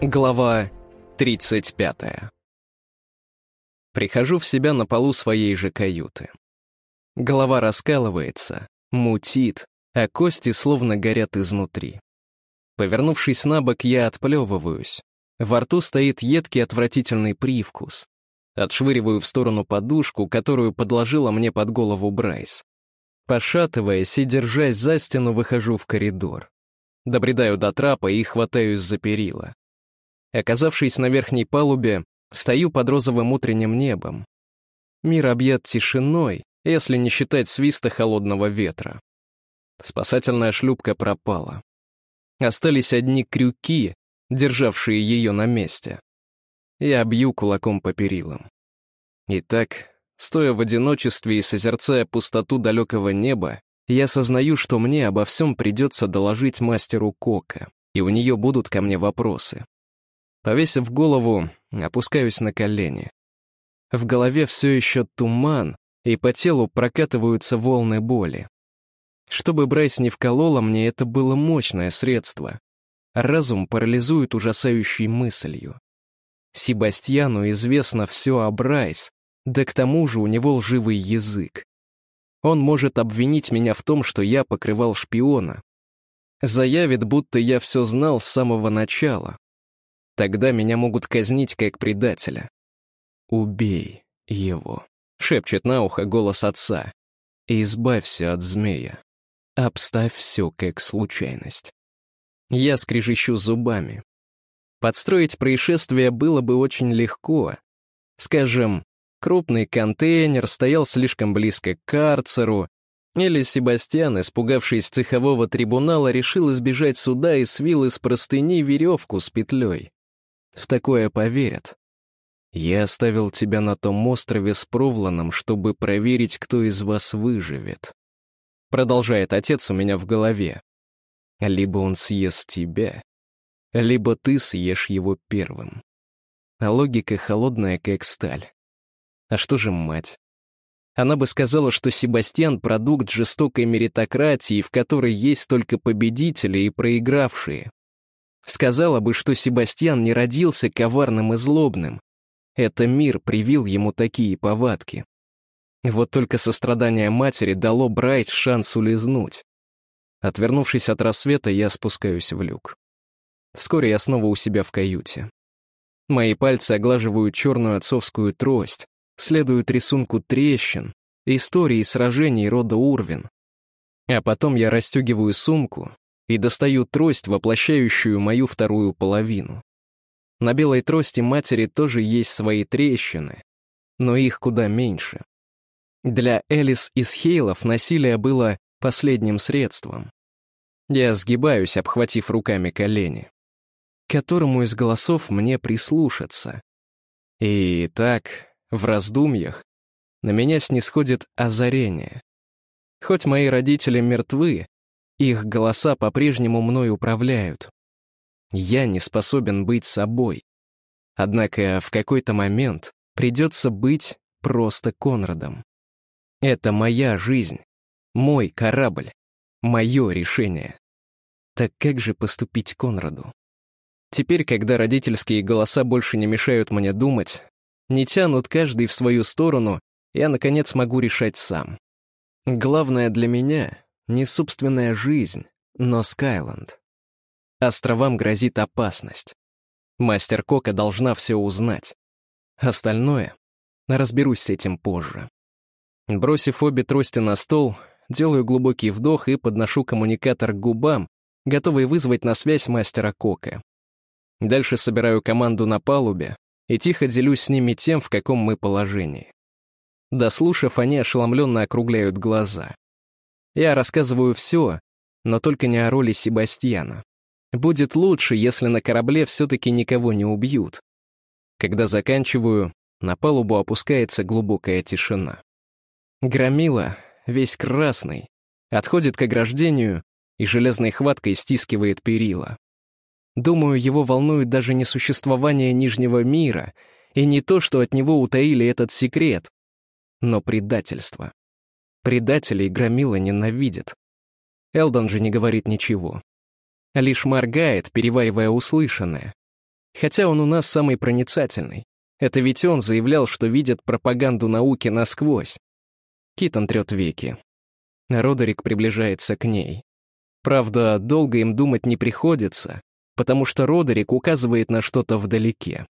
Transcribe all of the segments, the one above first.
Глава 35. Прихожу в себя на полу своей же каюты. Голова раскалывается, мутит, а кости словно горят изнутри. Повернувшись на бок, я отплевываюсь. Во рту стоит едкий отвратительный привкус. Отшвыриваю в сторону подушку, которую подложила мне под голову Брайс. Пошатываясь и держась за стену, выхожу в коридор. Добредаю до трапа и хватаюсь за перила. Оказавшись на верхней палубе, стою под розовым утренним небом. Мир объят тишиной, если не считать свиста холодного ветра. Спасательная шлюпка пропала. Остались одни крюки, державшие ее на месте. Я бью кулаком по перилам. Итак, стоя в одиночестве и созерцая пустоту далекого неба, я сознаю, что мне обо всем придется доложить мастеру Кока, и у нее будут ко мне вопросы. Повесив голову, опускаюсь на колени. В голове все еще туман, и по телу прокатываются волны боли. Что бы Брайс не вколола мне, это было мощное средство. Разум парализует ужасающей мыслью. Себастьяну известно все о Брайс, да к тому же у него лживый язык. Он может обвинить меня в том, что я покрывал шпиона. Заявит, будто я все знал с самого начала. Тогда меня могут казнить как предателя. «Убей его», — шепчет на ухо голос отца. «Избавься от змея. Обставь все как случайность». Я скрежещу зубами. Подстроить происшествие было бы очень легко. Скажем, крупный контейнер стоял слишком близко к карцеру, или Себастьян, испугавшись цехового трибунала, решил избежать суда и свил из простыни веревку с петлей. В такое поверят. Я оставил тебя на том острове с Провланом, чтобы проверить, кто из вас выживет. Продолжает отец у меня в голове. Либо он съест тебя, либо ты съешь его первым. А логика холодная, как сталь. А что же мать? Она бы сказала, что Себастьян — продукт жестокой меритократии, в которой есть только победители и проигравшие. Сказала бы, что Себастьян не родился коварным и злобным. Это мир привил ему такие повадки. Вот только сострадание матери дало Брайт шанс улизнуть. Отвернувшись от рассвета, я спускаюсь в люк. Вскоре я снова у себя в каюте. Мои пальцы оглаживают черную отцовскую трость, следуют рисунку трещин, истории сражений рода Урвин. А потом я расстегиваю сумку и достаю трость, воплощающую мою вторую половину. На белой трости матери тоже есть свои трещины, но их куда меньше. Для Элис из Хейлов насилие было последним средством. Я сгибаюсь, обхватив руками колени. К которому из голосов мне прислушаться? И так, в раздумьях, на меня снисходит озарение. Хоть мои родители мертвы, их голоса по-прежнему мной управляют. Я не способен быть собой. Однако в какой-то момент придется быть просто Конрадом. Это моя жизнь, мой корабль, мое решение. Так как же поступить Конраду? Теперь, когда родительские голоса больше не мешают мне думать, не тянут каждый в свою сторону, я, наконец, могу решать сам. Главное для меня не собственная жизнь, но Скайланд. Островам грозит опасность. Мастер Кока должна все узнать. Остальное разберусь с этим позже. Бросив обе трости на стол, делаю глубокий вдох и подношу коммуникатор к губам, готовый вызвать на связь мастера Кока. Дальше собираю команду на палубе и тихо делюсь с ними тем, в каком мы положении. Дослушав, они ошеломленно округляют глаза. Я рассказываю все, но только не о роли Себастьяна. Будет лучше, если на корабле все-таки никого не убьют. Когда заканчиваю, на палубу опускается глубокая тишина. Громила, весь красный, отходит к ограждению и железной хваткой стискивает перила. Думаю, его волнует даже не существование Нижнего мира и не то, что от него утаили этот секрет, но предательство. Предателей Громила ненавидит. Элдон же не говорит ничего. Лишь моргает, переваривая услышанное. Хотя он у нас самый проницательный. Это ведь он заявлял, что видит пропаганду науки насквозь. Китон трет веки. Родерик приближается к ней. Правда, долго им думать не приходится, потому что Родерик указывает на что-то вдалеке.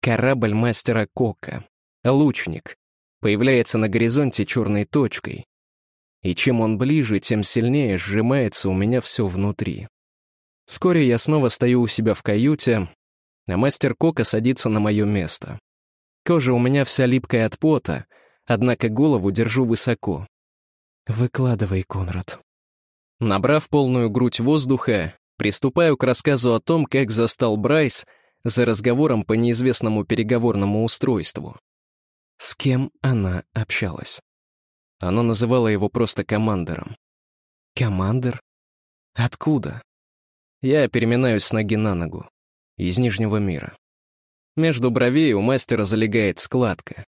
Корабль мастера Кока, лучник, появляется на горизонте черной точкой. И чем он ближе, тем сильнее сжимается у меня все внутри. Вскоре я снова стою у себя в каюте, а мастер Кока садится на мое место. Кожа у меня вся липкая от пота, однако голову держу высоко. «Выкладывай, Конрад». Набрав полную грудь воздуха, приступаю к рассказу о том, как застал Брайс за разговором по неизвестному переговорному устройству. С кем она общалась? Она называла его просто командором. «Командор? Откуда?» Я переминаюсь с ноги на ногу. Из Нижнего мира. Между бровей у мастера залегает складка.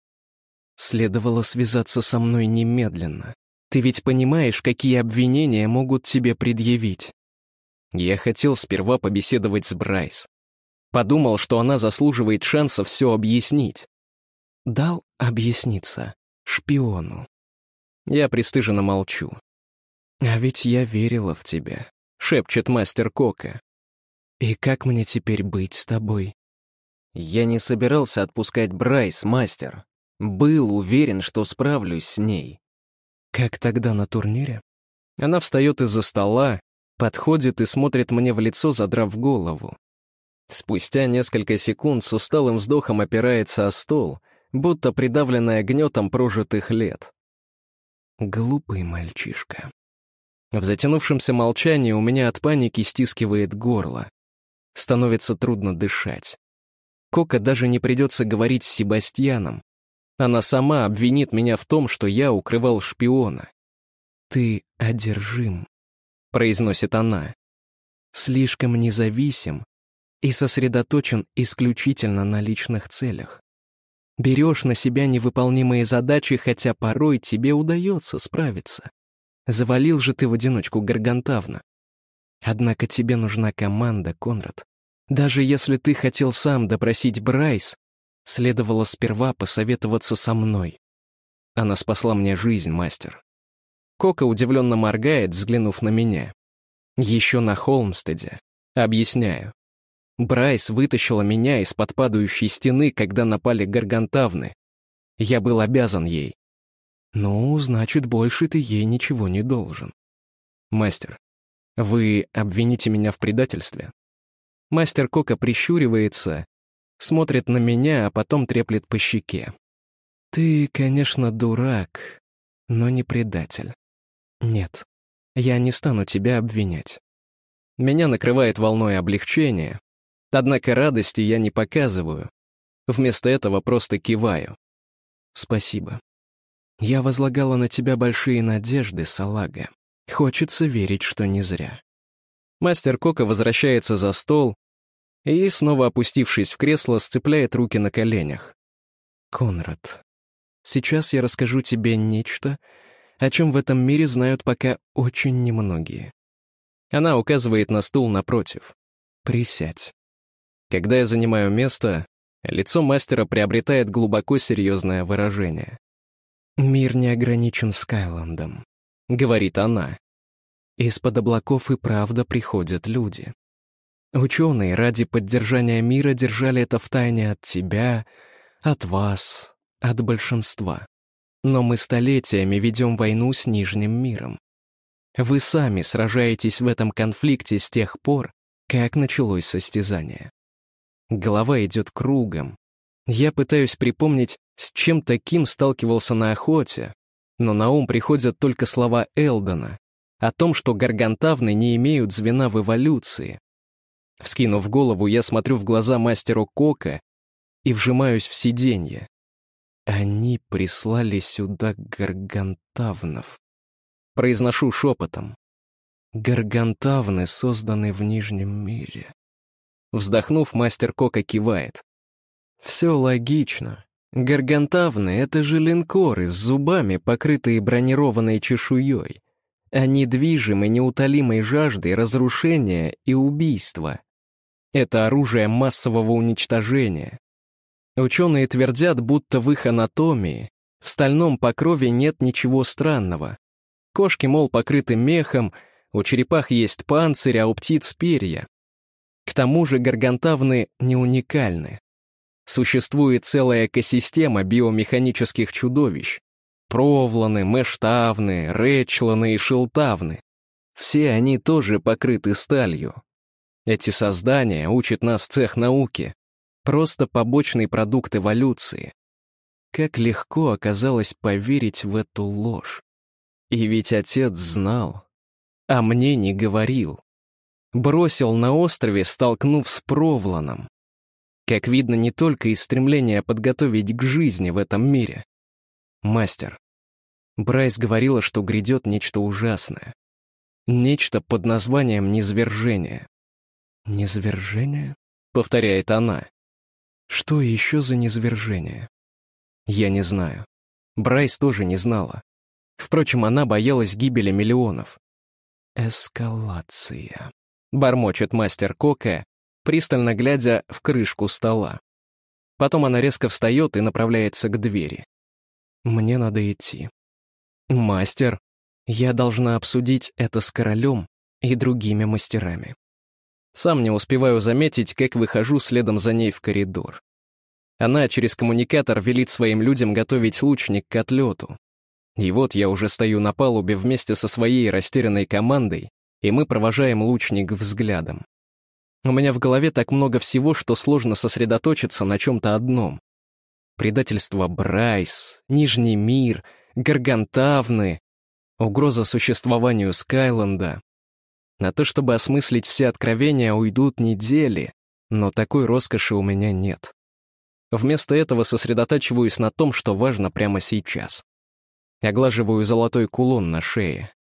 Следовало связаться со мной немедленно. Ты ведь понимаешь, какие обвинения могут тебе предъявить. Я хотел сперва побеседовать с Брайс. Подумал, что она заслуживает шанса все объяснить. Дал объясниться шпиону. Я пристыженно молчу. «А ведь я верила в тебя», — шепчет мастер Кока. «И как мне теперь быть с тобой?» Я не собирался отпускать Брайс, мастер. Был уверен, что справлюсь с ней. Как тогда на турнире? Она встает из-за стола, подходит и смотрит мне в лицо, задрав голову. Спустя несколько секунд с усталым вздохом опирается о стол, будто придавленная гнетом прожитых лет. Глупый мальчишка. В затянувшемся молчании у меня от паники стискивает горло. Становится трудно дышать. Кока даже не придется говорить с Себастьяном. Она сама обвинит меня в том, что я укрывал шпиона. «Ты одержим», — произносит она. «Слишком независим и сосредоточен исключительно на личных целях. Берешь на себя невыполнимые задачи, хотя порой тебе удается справиться. Завалил же ты в одиночку Гаргантавна. Однако тебе нужна команда, Конрад. Даже если ты хотел сам допросить Брайс, следовало сперва посоветоваться со мной. Она спасла мне жизнь, мастер. Кока удивленно моргает, взглянув на меня. Еще на Холмстеде. Объясняю. Брайс вытащила меня из-под падающей стены, когда напали гаргантавны. Я был обязан ей. Ну, значит, больше ты ей ничего не должен. Мастер, вы обвините меня в предательстве? Мастер Кока прищуривается, смотрит на меня, а потом треплет по щеке. Ты, конечно, дурак, но не предатель. Нет, я не стану тебя обвинять. Меня накрывает волной облегчения, Однако радости я не показываю. Вместо этого просто киваю. Спасибо. Я возлагала на тебя большие надежды, Салага. Хочется верить, что не зря. Мастер Кока возвращается за стол и, снова опустившись в кресло, сцепляет руки на коленях. «Конрад, сейчас я расскажу тебе нечто, о чем в этом мире знают пока очень немногие». Она указывает на стул напротив. «Присядь». Когда я занимаю место, лицо мастера приобретает глубоко серьезное выражение. «Мир не ограничен Скайландом», — говорит она. «Из-под облаков и правда приходят люди. Ученые ради поддержания мира держали это в тайне от тебя, от вас, от большинства. Но мы столетиями ведем войну с Нижним миром. Вы сами сражаетесь в этом конфликте с тех пор, как началось состязание. Голова идет кругом. Я пытаюсь припомнить, с чем таким сталкивался на охоте, но на ум приходят только слова Элдона о том, что гаргантавны не имеют звена в эволюции. Вскинув голову, я смотрю в глаза мастеру Кока и вжимаюсь в сиденье. Они прислали сюда гаргантавнов. Произношу шепотом. Гаргантавны созданы в Нижнем мире. Вздохнув, мастер Кока кивает. Все логично. Гаргантавны — это же линкоры с зубами, покрытые бронированной чешуей. Они движимы неутолимой жаждой разрушения и убийства. Это оружие массового уничтожения. Ученые твердят, будто в их анатомии, в стальном покрове нет ничего странного. Кошки, мол, покрыты мехом, у черепах есть панцирь, а у птиц перья. К тому же гаргантавны не уникальны. Существует целая экосистема биомеханических чудовищ. Провланы, мэштавны, речланы и шилтавны. Все они тоже покрыты сталью. Эти создания учат нас цех науки. Просто побочный продукт эволюции. Как легко оказалось поверить в эту ложь. И ведь отец знал, а мне не говорил. Бросил на острове, столкнув с Провланом. Как видно, не только из стремления подготовить к жизни в этом мире. Мастер. Брайс говорила, что грядет нечто ужасное. Нечто под названием низвержение. «Низвержение?» — повторяет она. «Что еще за низвержение?» Я не знаю. Брайс тоже не знала. Впрочем, она боялась гибели миллионов. «Эскалация», — бормочет мастер Кока, пристально глядя в крышку стола. Потом она резко встает и направляется к двери. «Мне надо идти». «Мастер, я должна обсудить это с королем и другими мастерами». Сам не успеваю заметить, как выхожу следом за ней в коридор. Она через коммуникатор велит своим людям готовить лучник к отлету. И вот я уже стою на палубе вместе со своей растерянной командой, и мы провожаем лучник взглядом. У меня в голове так много всего, что сложно сосредоточиться на чем-то одном. Предательство Брайс, Нижний мир, Гаргантавны, угроза существованию Скайленда. На то, чтобы осмыслить все откровения, уйдут недели, но такой роскоши у меня нет. Вместо этого сосредотачиваюсь на том, что важно прямо сейчас. Оглаживаю золотой кулон на шее.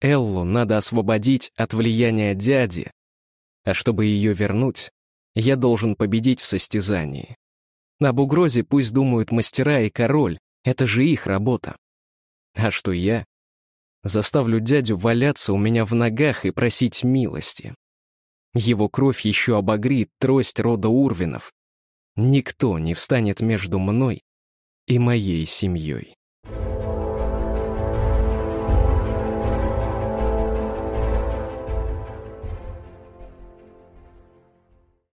Эллу надо освободить от влияния дяди, а чтобы ее вернуть, я должен победить в состязании. Об угрозе пусть думают мастера и король, это же их работа. А что я? Заставлю дядю валяться у меня в ногах и просить милости. Его кровь еще обогрит трость рода Урвинов. Никто не встанет между мной и моей семьей.